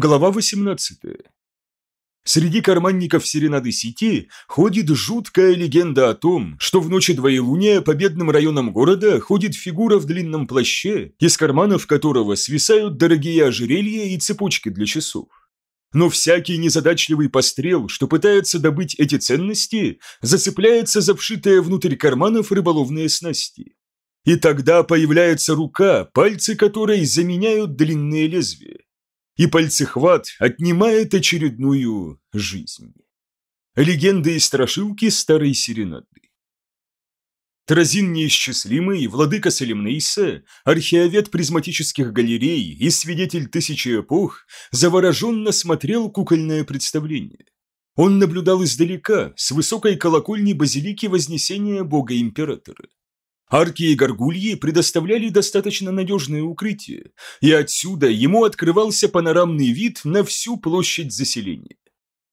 Глава 18. Среди карманников Серенады Сити ходит жуткая легенда о том, что в ночи двоелуния по бедным районам города ходит фигура в длинном плаще, из карманов которого свисают дорогие ожерелья и цепочки для часов. Но всякий незадачливый пострел, что пытается добыть эти ценности, зацепляется за вшитые внутрь карманов рыболовные снасти. И тогда появляется рука, пальцы которой заменяют длинные лезвия. И пальцехват отнимает очередную жизнь. Легенды и страшилки старой серенады. Тразин неисчислимый, владыка Салимнейса, археовед призматических галерей и свидетель тысячи эпох, завороженно смотрел кукольное представление. Он наблюдал издалека, с высокой колокольни базилики Вознесения Бога-Императора. Арки и горгульи предоставляли достаточно надежное укрытие, и отсюда ему открывался панорамный вид на всю площадь заселения.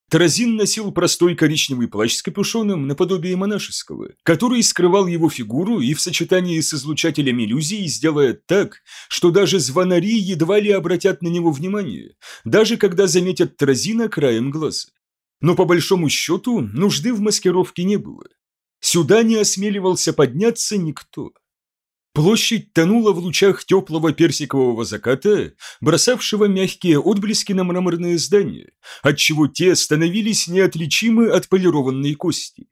Таразин носил простой коричневый плащ с капюшоном наподобие монашеского, который скрывал его фигуру и в сочетании с излучателем иллюзий сделает так, что даже звонари едва ли обратят на него внимание, даже когда заметят Таразина краем глаза. Но по большому счету нужды в маскировке не было. Сюда не осмеливался подняться никто. Площадь тонула в лучах теплого персикового заката, бросавшего мягкие отблески на мраморные здания, отчего те становились неотличимы от полированной кости.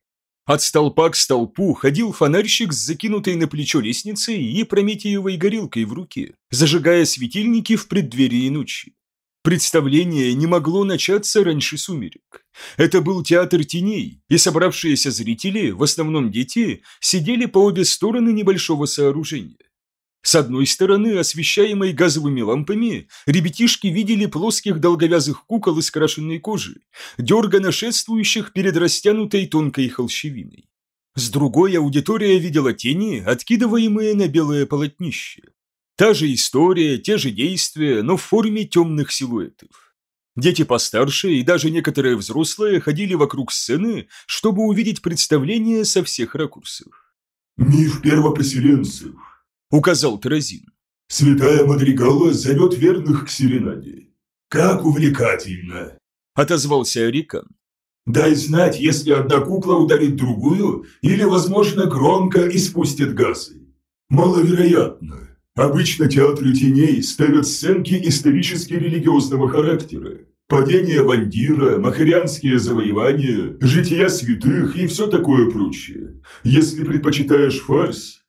От столпа к столпу ходил фонарщик с закинутой на плечо лестницей и прометиевой горелкой в руке, зажигая светильники в преддверии ночи. Представление не могло начаться раньше сумерек. Это был театр теней, и собравшиеся зрители, в основном дети, сидели по обе стороны небольшого сооружения. С одной стороны, освещаемой газовыми лампами, ребятишки видели плоских долговязых кукол из крашенной кожи, дерганно шествующих перед растянутой тонкой холщевиной. С другой аудитория видела тени, откидываемые на белое полотнище. Та же история, те же действия, но в форме темных силуэтов. Дети постарше и даже некоторые взрослые ходили вокруг сцены, чтобы увидеть представление со всех ракурсов. «Миф первопоселенцев», — указал Таразин. «Святая Мадригала зовет верных к серенаде. Как увлекательно!» — отозвался Арикан. «Дай знать, если одна кукла ударит другую или, возможно, громко испустит газы. Маловероятно. Обычно театры теней ставят сценки исторически-религиозного характера. Падение Вандира, махарианские завоевания, жития святых и все такое прочее. Если предпочитаешь фарс...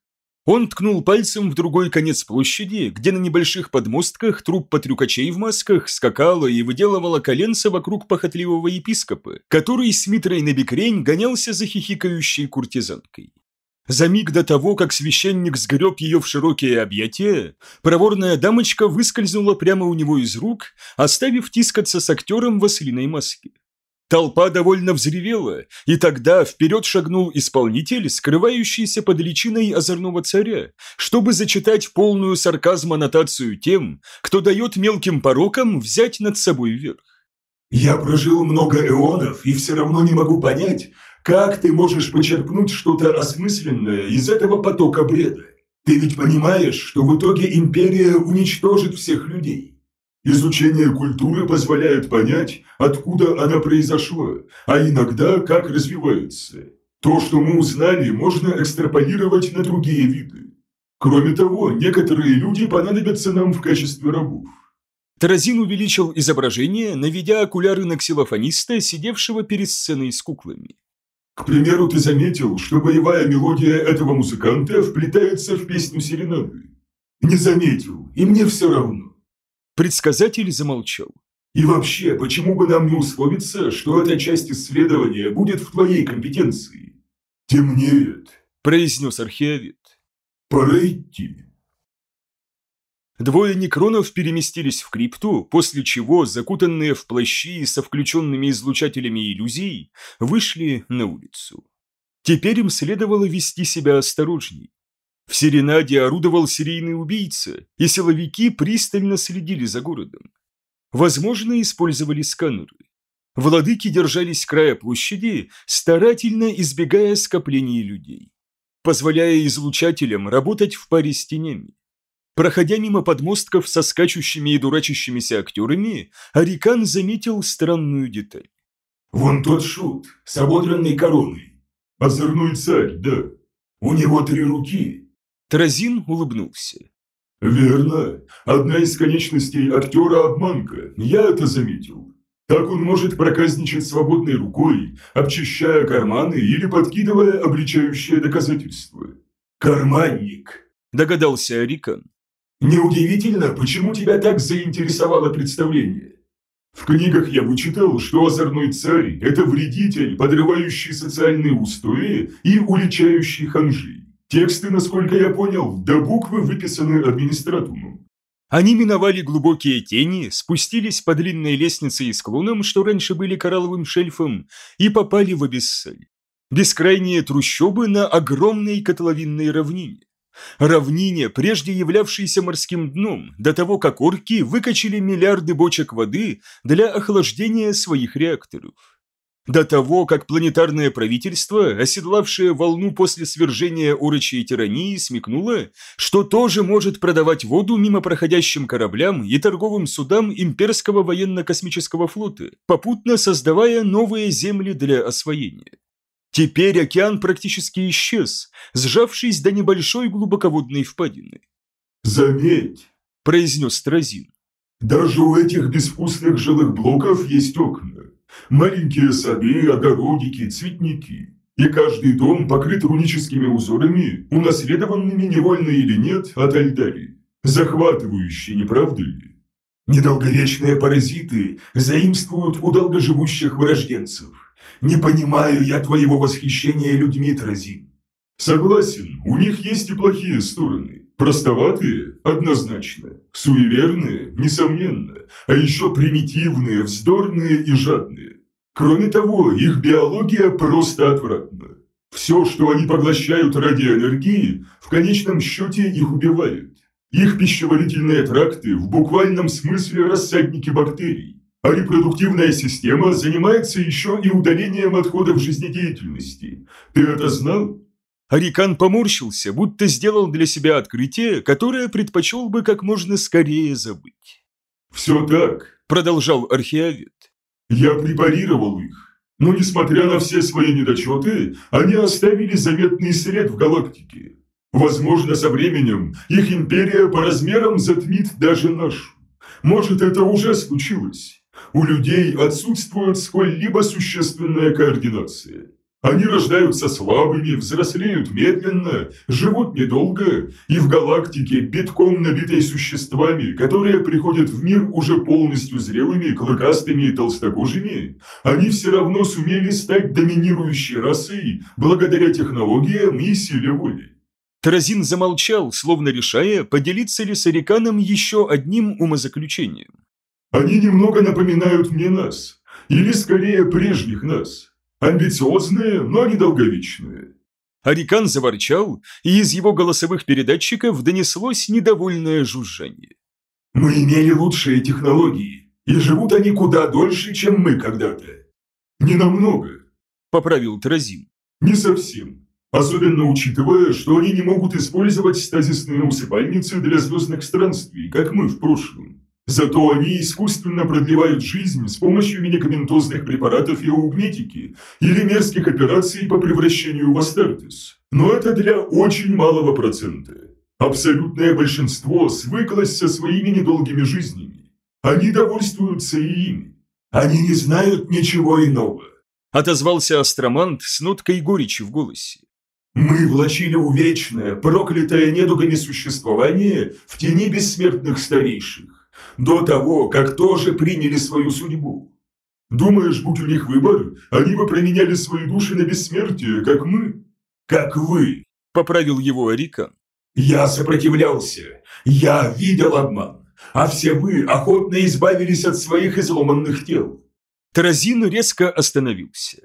Он ткнул пальцем в другой конец площади, где на небольших подмостках труппа трюкачей в масках скакала и выделывала коленца вокруг похотливого епископа, который с Митрой на бекрень гонялся за хихикающей куртизанкой. За миг до того, как священник сгреб ее в широкие объятия, проворная дамочка выскользнула прямо у него из рук, оставив тискаться с актером в ослиной маске. Толпа довольно взревела, и тогда вперед шагнул исполнитель, скрывающийся под личиной озорного царя, чтобы зачитать полную сарказм аннотацию тем, кто дает мелким порокам взять над собой верх. «Я прожил много эонов и все равно не могу понять, как ты можешь почерпнуть что-то осмысленное из этого потока бреда? Ты ведь понимаешь, что в итоге империя уничтожит всех людей. Изучение культуры позволяет понять, откуда она произошла, а иногда как развивается. То, что мы узнали, можно экстраполировать на другие виды. Кроме того, некоторые люди понадобятся нам в качестве рабов. Таразин увеличил изображение, наведя окуляры на ксилофониста, сидевшего перед сценой с куклами. К примеру, ты заметил, что боевая мелодия этого музыканта вплетается в песню серенады? Не заметил, и мне все равно. Предсказатель замолчал. И вообще, почему бы нам не условиться, что эта часть исследования будет в твоей компетенции? Темнеет, произнес археовед. Пора идти. Двое некронов переместились в крипту, после чего, закутанные в плащи со включенными излучателями иллюзий, вышли на улицу. Теперь им следовало вести себя осторожней. В Серенаде орудовал серийный убийца, и силовики пристально следили за городом. Возможно, использовали сканеры. Владыки держались края площади, старательно избегая скоплений людей, позволяя излучателям работать в паре с тенями. Проходя мимо подмостков со скачущими и дурачащимися актерами, Арикан заметил странную деталь. «Вон тот шут, с ободренной короной. Озорной царь, да. У него три руки». Тразин улыбнулся. «Верно. Одна из конечностей актера – обманка. Я это заметил. Так он может проказничать свободной рукой, обчищая карманы или подкидывая обличающее доказательства. Карманник!» – догадался Арикан. «Неудивительно, почему тебя так заинтересовало представление. В книгах я вычитал, что озорной царь – это вредитель, подрывающий социальные устои и уличающий ханжи. Тексты, насколько я понял, до буквы выписаны администратумом. Они миновали глубокие тени, спустились по длинной лестнице и склонам, что раньше были коралловым шельфом, и попали в Абиссаль. Бескрайние трущобы на огромной котловинной равнине. Равнине, прежде являвшейся морским дном, до того, как орки выкачали миллиарды бочек воды для охлаждения своих реакторов. До того, как планетарное правительство, оседлавшее волну после свержения урочей тирании, смекнуло, что тоже может продавать воду мимо проходящим кораблям и торговым судам имперского военно-космического флота, попутно создавая новые земли для освоения. Теперь океан практически исчез, сжавшись до небольшой глубоководной впадины. «Заметь», – произнес Тразин, – «даже у этих безвкусных жилых блоков есть окна. Маленькие сады, огородики, цветники. И каждый дом покрыт руническими узорами, унаследованными невольно или нет от Альдари. Захватывающие, не правда ли? Недолговечные паразиты заимствуют у долгоживущих вырожденцев. Не понимаю я твоего восхищения людьми, Тразин. Согласен, у них есть и плохие стороны. Простоватые – однозначно, суеверные – несомненно, а еще примитивные, вздорные и жадные. Кроме того, их биология просто отвратна. Все, что они поглощают ради энергии, в конечном счете их убивает. Их пищеварительные тракты в буквальном смысле рассадники бактерий, а репродуктивная система занимается еще и удалением отходов жизнедеятельности. Ты это знал? Арикан поморщился, будто сделал для себя открытие, которое предпочел бы как можно скорее забыть. «Все так», – продолжал археовед. «Я препарировал их, но несмотря на все свои недочеты, они оставили заметный след в галактике. Возможно, со временем их империя по размерам затмит даже нашу. Может, это уже случилось. У людей отсутствует сколь-либо существенная координация. Они рождаются слабыми, взрослеют медленно, живут недолго, и в галактике, битком набитой существами, которые приходят в мир уже полностью зрелыми, клыкастыми и толстокожими, они все равно сумели стать доминирующей расой благодаря технологиям и силе воли. Таразин замолчал, словно решая, поделиться ли с Ариканом еще одним умозаключением. «Они немного напоминают мне нас, или скорее прежних нас». Амбициозные, но недолговечные. Арикан заворчал, и из его голосовых передатчиков донеслось недовольное жужжание. «Мы имели лучшие технологии, и живут они куда дольше, чем мы когда-то. Не намного», – поправил Тразин. «Не совсем. Особенно учитывая, что они не могут использовать стазисные усыпальницы для звездных странствий, как мы в прошлом. Зато они искусственно продлевают жизнь с помощью медикаментозных препаратов и аугметики или мерзких операций по превращению в Астартес. Но это для очень малого процента. Абсолютное большинство свыклось со своими недолгими жизнями. Они довольствуются и ими. Они не знают ничего иного. Отозвался астромант с ноткой горечи в голосе. Мы влачили увечное, проклятое недугами существование в тени бессмертных старейших до того, как тоже приняли свою судьбу. Думаешь, будь у них выбор, они бы променяли свои души на бессмертие, как мы? Как вы, поправил его Арикан. Я сопротивлялся, я видел обман, а все вы охотно избавились от своих изломанных тел. Таразин резко остановился.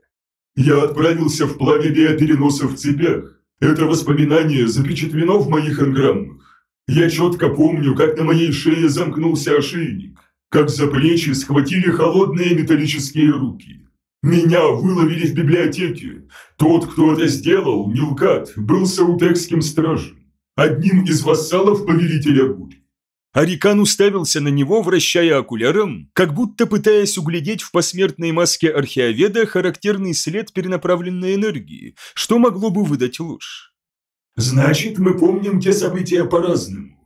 Я отправился в пламя биопереноса в цепях. Это воспоминание запечатлено в моих энграммах. Я четко помню, как на моей шее замкнулся ошейник, как за плечи схватили холодные металлические руки. Меня выловили в библиотеке. Тот, кто это сделал, Нилкат, был саутекским стражем. одним из вассалов повелителя бурь. Арикан уставился на него, вращая окуляром, как будто пытаясь углядеть в посмертной маске археоведа характерный след перенаправленной энергии, что могло бы выдать ложь. «Значит, мы помним те события по-разному».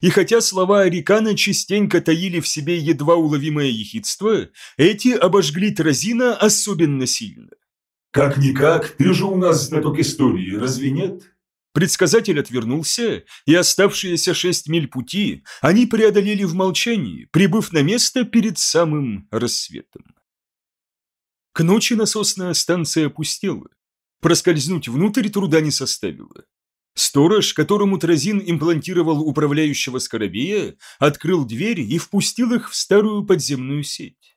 И хотя слова Арикана частенько таили в себе едва уловимое ехидство, эти обожгли Тразина особенно сильно. «Как-никак, ты же у нас знаток истории, разве нет?» Предсказатель отвернулся, и оставшиеся шесть миль пути они преодолели в молчании, прибыв на место перед самым рассветом. К ночи насосная станция опустела. Проскользнуть внутрь труда не составило. Сторож, которому Тразин имплантировал управляющего скоробея, открыл дверь и впустил их в старую подземную сеть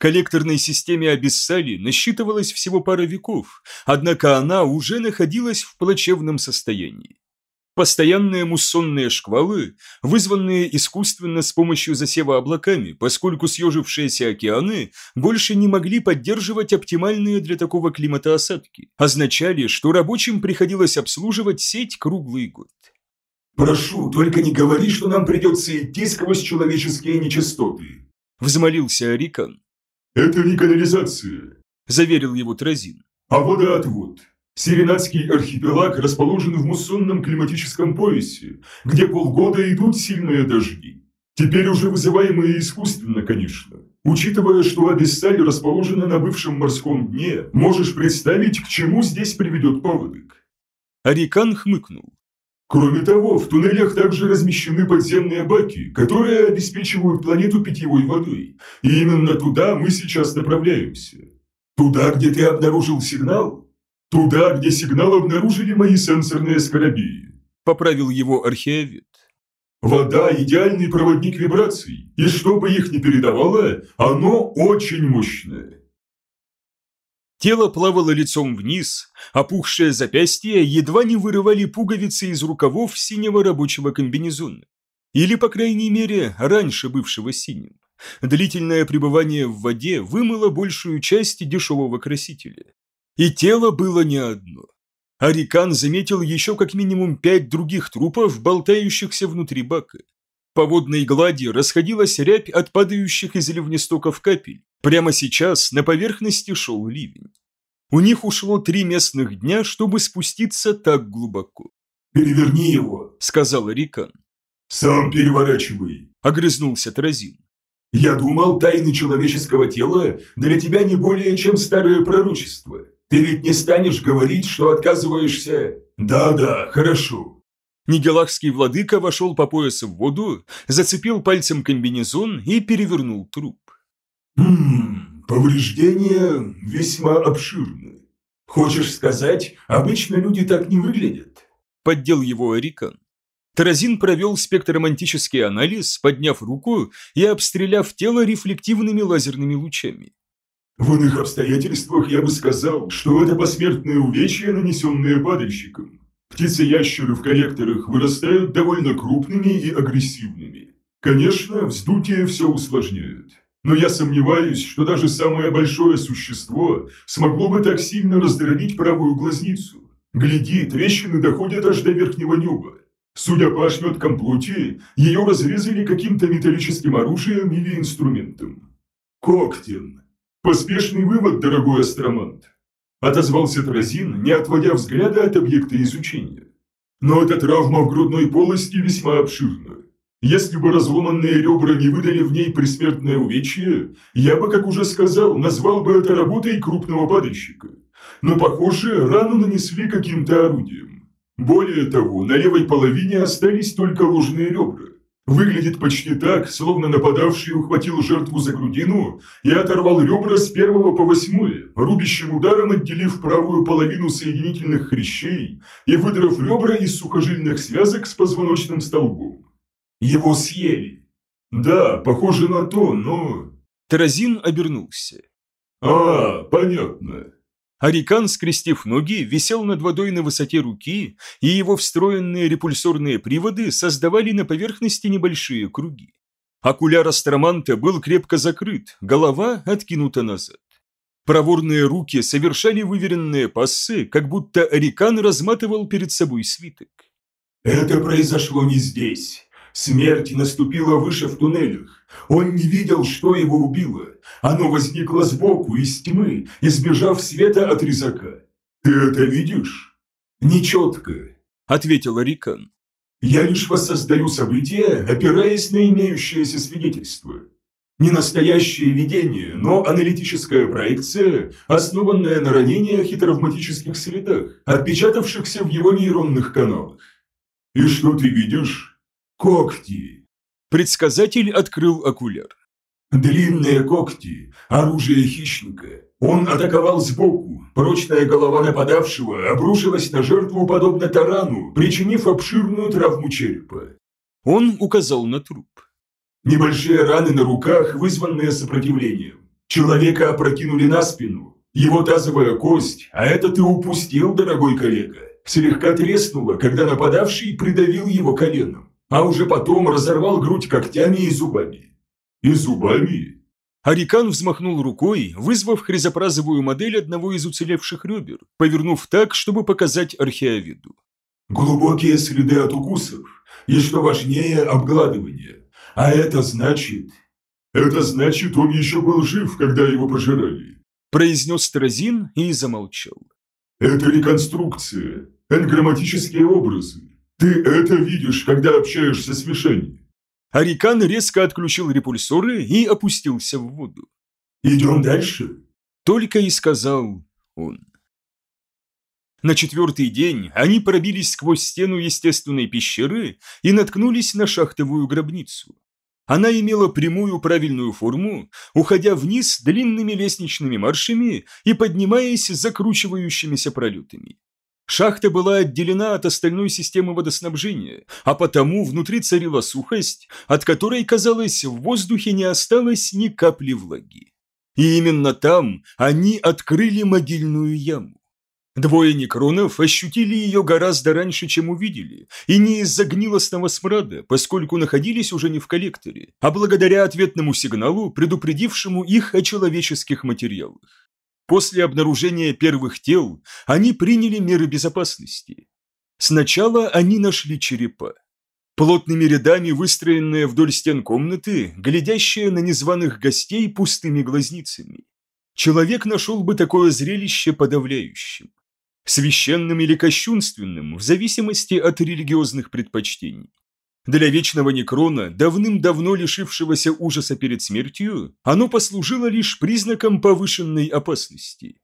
коллекторной системе Абиссали насчитывалось всего пара веков, однако она уже находилась в плачевном состоянии. Постоянные муссонные шквалы, вызванные искусственно с помощью засева облаками, поскольку съежившиеся океаны больше не могли поддерживать оптимальные для такого климата осадки, означали, что рабочим приходилось обслуживать сеть круглый год. «Прошу, только не говори, что нам придется идти сквозь человеческие нечистоты», – взмолился Арикан. «Это не канализация», – заверил его Тразин. «А водоотвод. Сиренадский архипелаг расположен в муссонном климатическом поясе, где полгода идут сильные дожди. Теперь уже вызываемые искусственно, конечно. Учитывая, что Абиссаль расположена на бывшем морском дне, можешь представить, к чему здесь приведет паводок». Арикан хмыкнул. Кроме того, в туннелях также размещены подземные баки, которые обеспечивают планету питьевой водой. И именно туда мы сейчас направляемся. Туда, где ты обнаружил сигнал? Туда, где сигнал обнаружили мои сенсорные скоробеи. Поправил его археовед. Вода – идеальный проводник вибраций, и чтобы их не передавало, оно очень мощное. Тело плавало лицом вниз, опухшие запястья едва не вырывали пуговицы из рукавов синего рабочего комбинезона. Или, по крайней мере, раньше бывшего синим. Длительное пребывание в воде вымыло большую часть дешевого красителя. И тело было не одно. Арикан заметил еще как минимум пять других трупов, болтающихся внутри бака. По водной глади расходилась рябь от падающих из ливнестоков капель. Прямо сейчас на поверхности шел ливень. У них ушло три местных дня, чтобы спуститься так глубоко. «Переверни его», — сказал Рикан. «Сам переворачивай», — огрызнулся Тразин. «Я думал, тайны человеческого тела для тебя не более чем старое пророчество. Ты ведь не станешь говорить, что отказываешься...» «Да-да, хорошо. Нигелахский владыка вошел по поясу в воду, зацепил пальцем комбинезон и перевернул труп. «Хм, повреждения весьма обширны. Хочешь сказать, обычно люди так не выглядят?» Поддел его Эрикан. Таразин провел спектромантический анализ, подняв руку и обстреляв тело рефлективными лазерными лучами. В иных обстоятельствах я бы сказал, что это посмертное увечье, нанесенное падальщиком. Птицы-ящеры в коллекторах вырастают довольно крупными и агрессивными. Конечно, вздутие все усложняет. Но я сомневаюсь, что даже самое большое существо смогло бы так сильно раздробить правую глазницу. Гляди, трещины доходят аж до верхнего неба. Судя по ошметкам плоти, ее разрезали каким-то металлическим оружием или инструментом. Коктин. Поспешный вывод, дорогой астромант. Отозвался Тразин, не отводя взгляда от объекта изучения. Но эта травма в грудной полости весьма обширна. Если бы разломанные ребра не выдали в ней присмертное увечье, я бы, как уже сказал, назвал бы это работой крупного падальщика. Но, похоже, рану нанесли каким-то орудием. Более того, на левой половине остались только ложные ребра. Выглядит почти так, словно нападавший ухватил жертву за грудину и оторвал ребра с первого по восьмое, рубящим ударом отделив правую половину соединительных хрящей и выдрав ребра из сухожильных связок с позвоночным столбом. Его съели. Да, похоже на то, но... Таразин обернулся. А, понятно. Арикан, скрестив ноги, висел над водой на высоте руки, и его встроенные репульсорные приводы создавали на поверхности небольшие круги. Окуляр астроманта был крепко закрыт, голова откинута назад. Проворные руки совершали выверенные пассы, как будто Арикан разматывал перед собой свиток. Это произошло не здесь. Смерть наступила выше в туннелях. Он не видел, что его убило. Оно возникло сбоку, из тьмы, избежав света от резака. Ты это видишь? Нечетко, ответил Рикан. Я лишь воссоздаю события, опираясь на имеющиеся свидетельства. Не настоящее видение, но аналитическая проекция, основанная на ранениях и травматических следах, отпечатавшихся в его нейронных каналах. И что ты видишь? Когти. Предсказатель открыл окуляр. Длинные когти, оружие хищника. Он атаковал сбоку. Прочная голова нападавшего обрушилась на жертву подобно тарану, причинив обширную травму черепа. Он указал на труп. Небольшие раны на руках, вызванные сопротивлением. Человека опрокинули на спину. Его тазовая кость, а это ты упустил, дорогой коллега, слегка треснула, когда нападавший придавил его коленом, а уже потом разорвал грудь когтями и зубами. И зубами? Арикан взмахнул рукой, вызвав хризопразовую модель одного из уцелевших ребер, повернув так, чтобы показать археовиду. Глубокие следы от укусов, и, что важнее, обгладывание. А это значит... Это значит, он еще был жив, когда его пожирали. Произнес Тразин и замолчал. Это реконструкция, энграмматические образы. Ты это видишь, когда общаешься с Вишеней. Арикан резко отключил репульсоры и опустился в воду. «Идем дальше?» Только и сказал он. На четвертый день они пробились сквозь стену естественной пещеры и наткнулись на шахтовую гробницу. Она имела прямую правильную форму, уходя вниз длинными лестничными маршами и поднимаясь закручивающимися пролетами. Шахта была отделена от остальной системы водоснабжения, а потому внутри царила сухость, от которой, казалось, в воздухе не осталось ни капли влаги. И именно там они открыли могильную яму. Двое некронов ощутили ее гораздо раньше, чем увидели, и не из-за гнилостного смрада, поскольку находились уже не в коллекторе, а благодаря ответному сигналу, предупредившему их о человеческих материалах. После обнаружения первых тел они приняли меры безопасности. Сначала они нашли черепа. Плотными рядами выстроенные вдоль стен комнаты, глядящие на незваных гостей пустыми глазницами. Человек нашел бы такое зрелище подавляющим священным или кощунственным, в зависимости от религиозных предпочтений. Для вечного некрона, давным-давно лишившегося ужаса перед смертью, оно послужило лишь признаком повышенной опасности.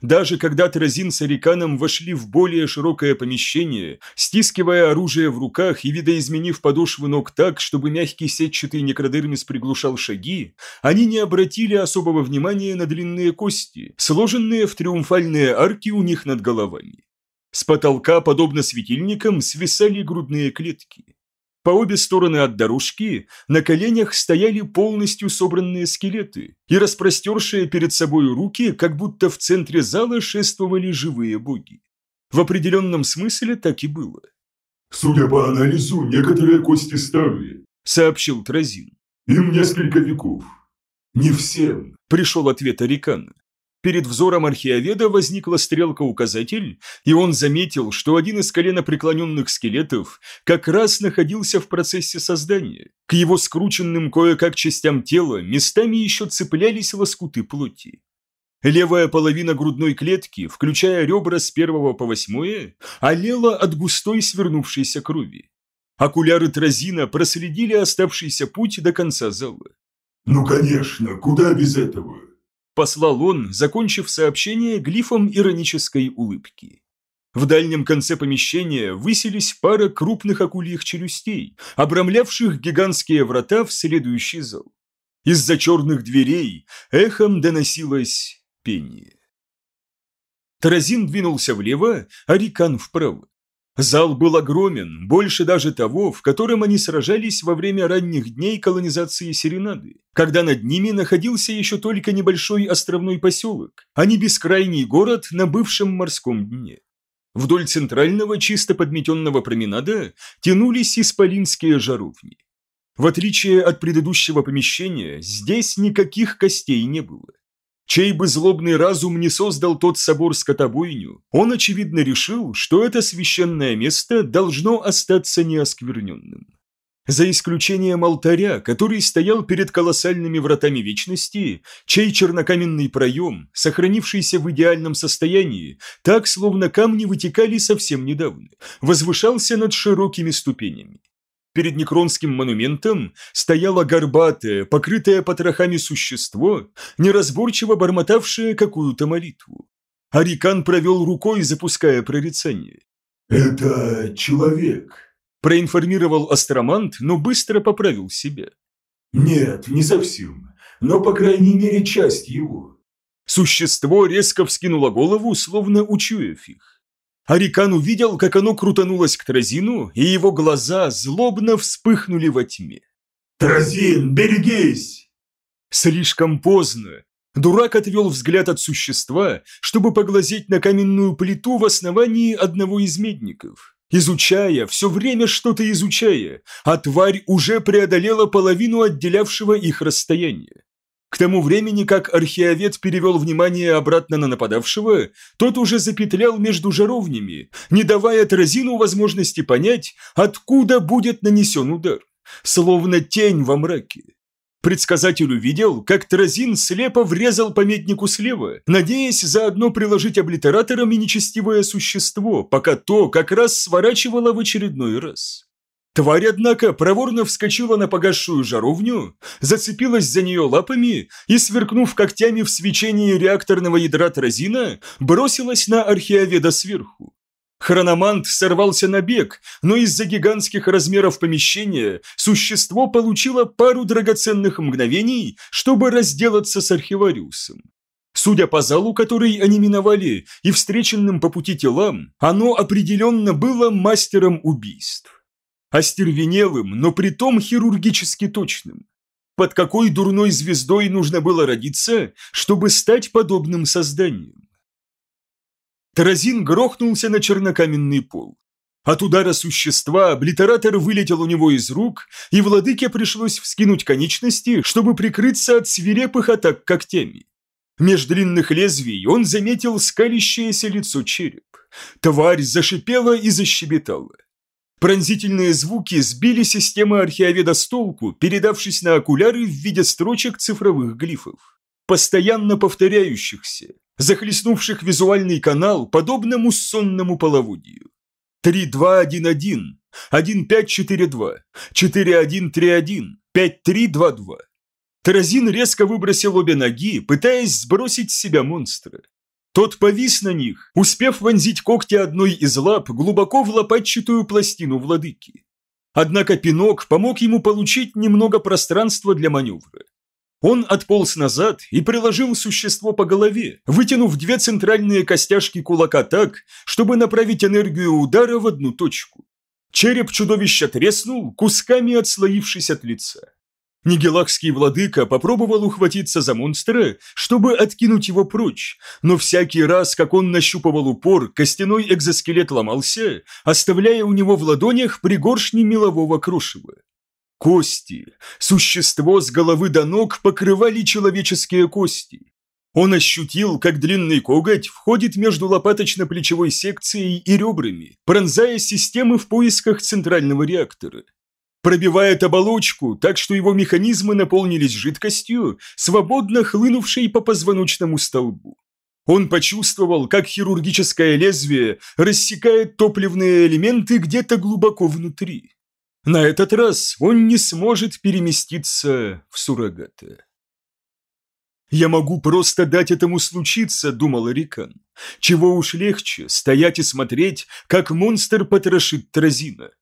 Даже когда Тразин с Ариканом вошли в более широкое помещение, стискивая оружие в руках и видоизменив подошвы ног так, чтобы мягкий сетчатый некродермис приглушал шаги, они не обратили особого внимания на длинные кости, сложенные в триумфальные арки у них над головами. С потолка, подобно светильникам, свисали грудные клетки. По обе стороны от дорожки на коленях стояли полностью собранные скелеты, и распростершие перед собой руки, как будто в центре зала шествовали живые боги. В определенном смысле так и было. «Судя по анализу, некоторые кости старые», — сообщил Тразин. «Им несколько веков». «Не всем», — пришел ответ Арикана. Перед взором археоведа возникла стрелка-указатель, и он заметил, что один из коленопреклоненных скелетов как раз находился в процессе создания. К его скрученным кое-как частям тела местами еще цеплялись лоскуты плоти. Левая половина грудной клетки, включая ребра с первого по восьмое, олела от густой свернувшейся крови. Окуляры Тразина проследили оставшийся путь до конца зала. «Ну, конечно, куда без этого?» Послал он, закончив сообщение глифом иронической улыбки. В дальнем конце помещения высились пара крупных акульих челюстей, обрамлявших гигантские врата в следующий зал. Из-за черных дверей эхом доносилось пение. Таразин двинулся влево, а Рикан вправо. Зал был огромен, больше даже того, в котором они сражались во время ранних дней колонизации Серенады, когда над ними находился еще только небольшой островной поселок, а не бескрайний город на бывшем морском дне. Вдоль центрального чисто подметенного променада тянулись исполинские жаровни. В отличие от предыдущего помещения, здесь никаких костей не было. Чей бы злобный разум не создал тот собор скотобойню, он, очевидно, решил, что это священное место должно остаться неоскверненным. За исключением алтаря, который стоял перед колоссальными вратами вечности, чей чернокаменный проем, сохранившийся в идеальном состоянии, так, словно камни вытекали совсем недавно, возвышался над широкими ступенями. Перед Некронским монументом стояло горбатое, покрытое потрохами существо, неразборчиво бормотавшее какую-то молитву. Арикан провел рукой, запуская прорицание. «Это человек», – проинформировал астромант, но быстро поправил себя. «Нет, не совсем, но, по крайней мере, часть его». Существо резко вскинуло голову, словно учуяв их. Арикан увидел, как оно крутанулось к Тразину, и его глаза злобно вспыхнули во тьме. «Тразин, берегись!» Слишком поздно. Дурак отвел взгляд от существа, чтобы поглазеть на каменную плиту в основании одного из медников. Изучая, все время что-то изучая, а тварь уже преодолела половину отделявшего их расстояния. К тому времени, как археовед перевел внимание обратно на нападавшего, тот уже запетлял между жаровнями, не давая Тразину возможности понять, откуда будет нанесен удар, словно тень во мраке. Предсказатель увидел, как Тразин слепо врезал по меднику слева, надеясь заодно приложить облитератором и нечестивое существо, пока то как раз сворачивало в очередной раз. Тварь, однако, проворно вскочила на погасшую жаровню, зацепилась за нее лапами и, сверкнув когтями в свечении реакторного ядра Тразина, бросилась на археоведа сверху. Хрономант сорвался на бег, но из-за гигантских размеров помещения существо получило пару драгоценных мгновений, чтобы разделаться с архивариусом. Судя по залу, который они миновали, и встреченным по пути телам, оно определенно было мастером убийств остервенелым, но притом хирургически точным. Под какой дурной звездой нужно было родиться, чтобы стать подобным созданием? Таразин грохнулся на чернокаменный пол. От удара существа облитератор вылетел у него из рук, и владыке пришлось вскинуть конечности, чтобы прикрыться от свирепых атак когтями. Меж длинных лезвий он заметил скалящееся лицо череп. Тварь зашипела и защебетала. Пронзительные звуки сбили систему археоведа с толку, передавшись на окуляры в виде строчек цифровых глифов, постоянно повторяющихся, захлестнувших визуальный канал, подобно муссонному половодью. 3211, 1542, 4131, 5322. Таразин резко выбросил обе ноги, пытаясь сбросить с себя монстра. Тот повис на них, успев вонзить когти одной из лап глубоко в лопатчатую пластину владыки. Однако пинок помог ему получить немного пространства для маневра. Он отполз назад и приложил существо по голове, вытянув две центральные костяшки кулака так, чтобы направить энергию удара в одну точку. Череп чудовища треснул, кусками отслоившись от лица. Нигелахский владыка попробовал ухватиться за монстра, чтобы откинуть его прочь, но всякий раз, как он нащупывал упор, костяной экзоскелет ломался, оставляя у него в ладонях пригоршни мелового крошева. Кости, существо с головы до ног покрывали человеческие кости. Он ощутил, как длинный коготь входит между лопаточно-плечевой секцией и ребрами, пронзая системы в поисках центрального реактора пробивает оболочку, так что его механизмы наполнились жидкостью, свободно хлынувшей по позвоночному столбу. Он почувствовал, как хирургическое лезвие рассекает топливные элементы где-то глубоко внутри. На этот раз он не сможет переместиться в суррогата. «Я могу просто дать этому случиться», — думал Рикан. «Чего уж легче, стоять и смотреть, как монстр потрошит Тразина.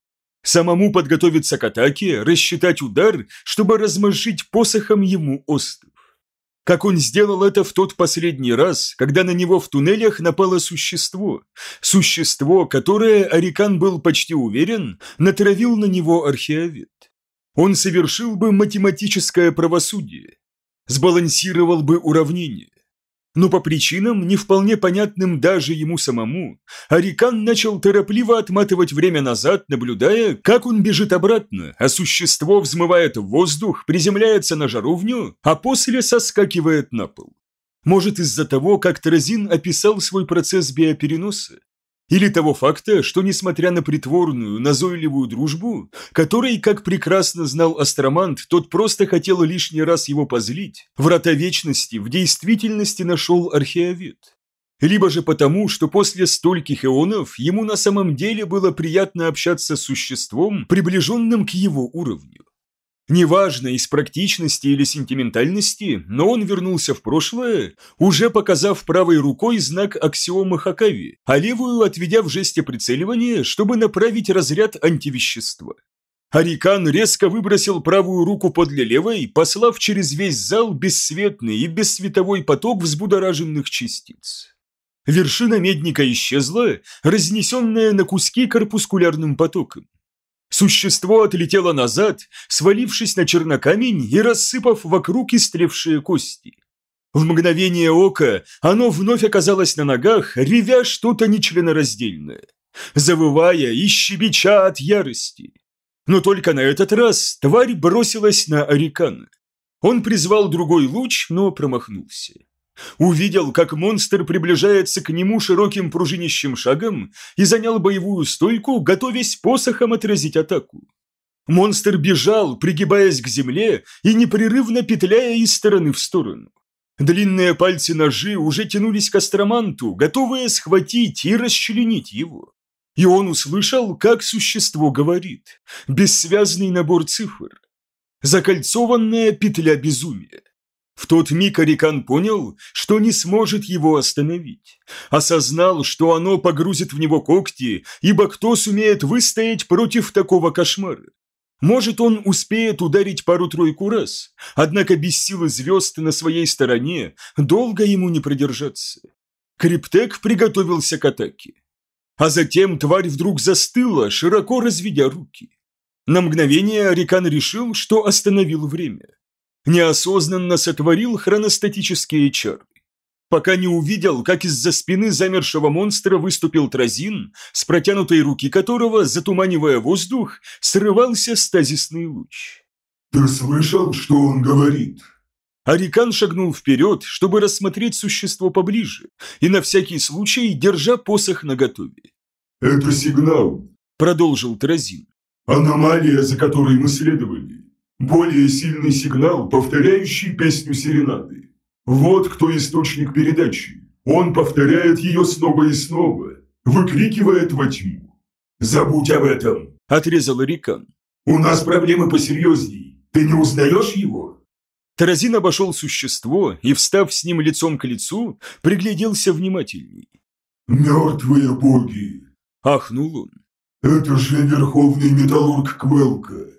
Самому подготовиться к атаке, рассчитать удар, чтобы размозжить посохом ему остров. Как он сделал это в тот последний раз, когда на него в туннелях напало существо. Существо, которое, Арикан был почти уверен, натравил на него археовед. Он совершил бы математическое правосудие, сбалансировал бы уравнение. Но по причинам, не вполне понятным даже ему самому, Арикан начал торопливо отматывать время назад, наблюдая, как он бежит обратно, а существо взмывает в воздух, приземляется на жаровню, а после соскакивает на пол. Может, из-за того, как Таразин описал свой процесс биопереноса? Или того факта, что, несмотря на притворную, назойливую дружбу, которой, как прекрасно знал Астромант, тот просто хотел лишний раз его позлить, врата вечности в действительности нашел археовед. Либо же потому, что после стольких эонов ему на самом деле было приятно общаться с существом, приближенным к его уровню. Неважно, из практичности или сентиментальности, но он вернулся в прошлое, уже показав правой рукой знак аксиомы Хакави, а левую отведя в жесте прицеливания, чтобы направить разряд антивещества. Арикан резко выбросил правую руку подле левой, послав через весь зал бесцветный и бессветовой поток взбудораженных частиц. Вершина медника исчезла, разнесенная на куски корпускулярным потоком. Существо отлетело назад, свалившись на чернокамень и рассыпав вокруг истревшие кости. В мгновение ока оно вновь оказалось на ногах, ревя что-то нечленораздельное, завывая и щебеча от ярости. Но только на этот раз тварь бросилась на Арикана. Он призвал другой луч, но промахнулся. Увидел, как монстр приближается к нему широким пружинищим шагом и занял боевую стойку, готовясь посохом отразить атаку. Монстр бежал, пригибаясь к земле и непрерывно петляя из стороны в сторону. Длинные пальцы ножи уже тянулись к астроманту, готовые схватить и расчленить его. И он услышал, как существо говорит. Бессвязный набор цифр. Закольцованная петля безумия. В тот миг Арикан понял, что не сможет его остановить. Осознал, что оно погрузит в него когти, ибо кто сумеет выстоять против такого кошмара? Может, он успеет ударить пару-тройку раз, однако без силы звезд на своей стороне долго ему не продержаться. Криптек приготовился к атаке. А затем тварь вдруг застыла, широко разведя руки. На мгновение Арикан решил, что остановил время неосознанно сотворил хроностатические чары. Пока не увидел, как из-за спины замершего монстра выступил Тразин, с протянутой руки которого, затуманивая воздух, срывался стазисный луч. «Ты слышал, что он говорит?» Арикан шагнул вперед, чтобы рассмотреть существо поближе, и на всякий случай держа посох наготове. «Это сигнал», — продолжил Тразин. «Аномалия, за которой мы следовали. Более сильный сигнал, повторяющий песню серенады. Вот кто источник передачи. Он повторяет ее снова и снова, выкрикивает во тьму. «Забудь об этом!» – отрезал Рикан. «У нас проблемы посерьезней. Ты не узнаешь его?» Таразин обошел существо и, встав с ним лицом к лицу, пригляделся внимательней. «Мертвые боги!» – ахнул он. «Это же верховный металлург Квелка.